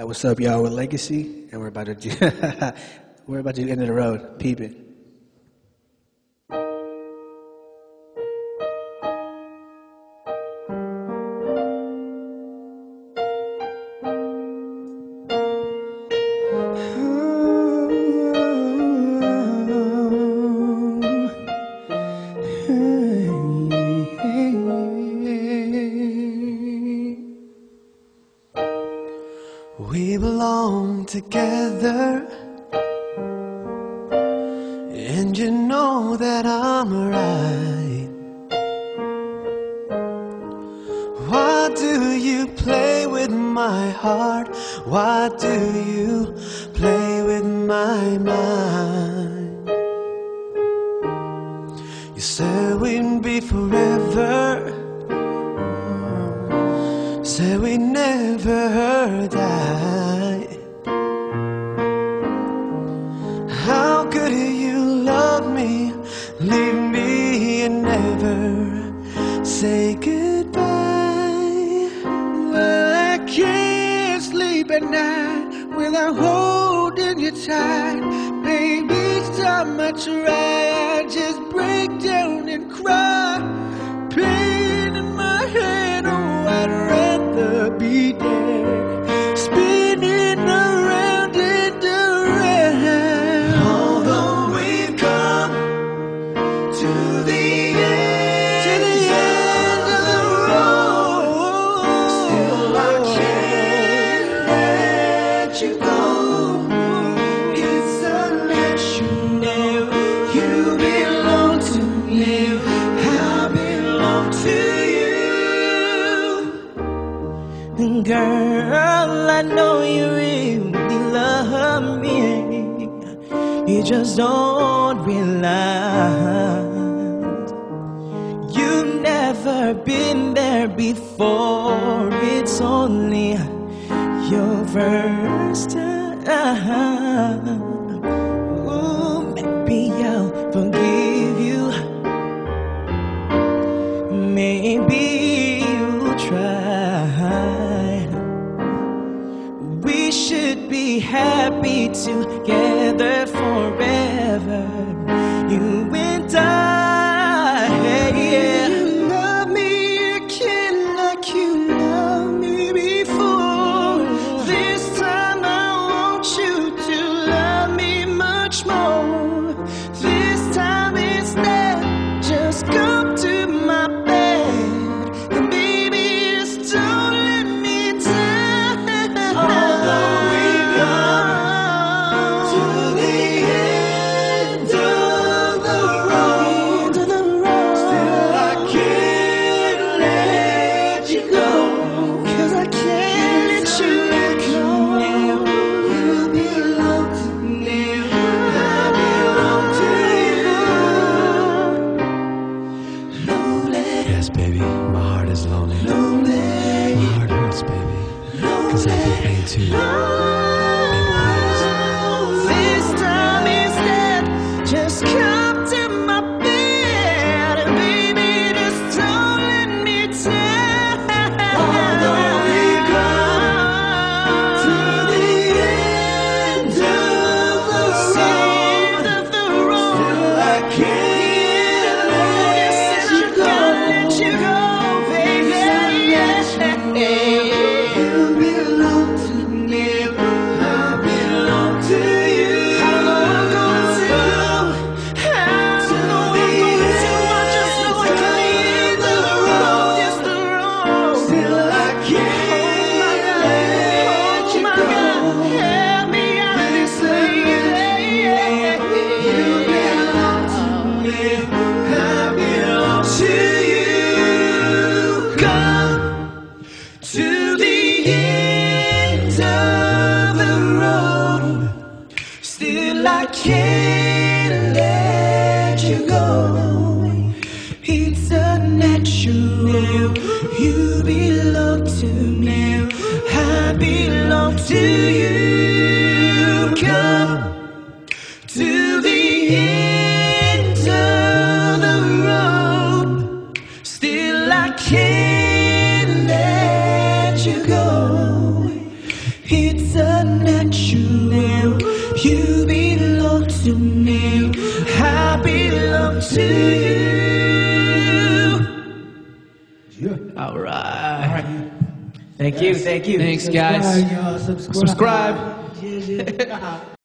Hey, what's up, y'all? We're Legacy, and we're about to do we're about to end of the road. Peep We belong together, and you know that I'm right. Why do you play with my heart? Why do you play with my mind? Said we never die. How could you love me, leave me, and never say goodbye? Well, I can't sleep at night without holding you tight. Baby, each time I try, I just break down and cry. Be dead. Girl, I know you really love me. You just don't realize you've never been there before. It's only your first time. Happy together forever. I feel can't let you go. It's unnatural. You belong to me. I belong to you. Come to the end to me. I belong to you. All right. Thank you. Thank you. Thanks, guys. Subscribe, y'all. Subscribe. Subscribe.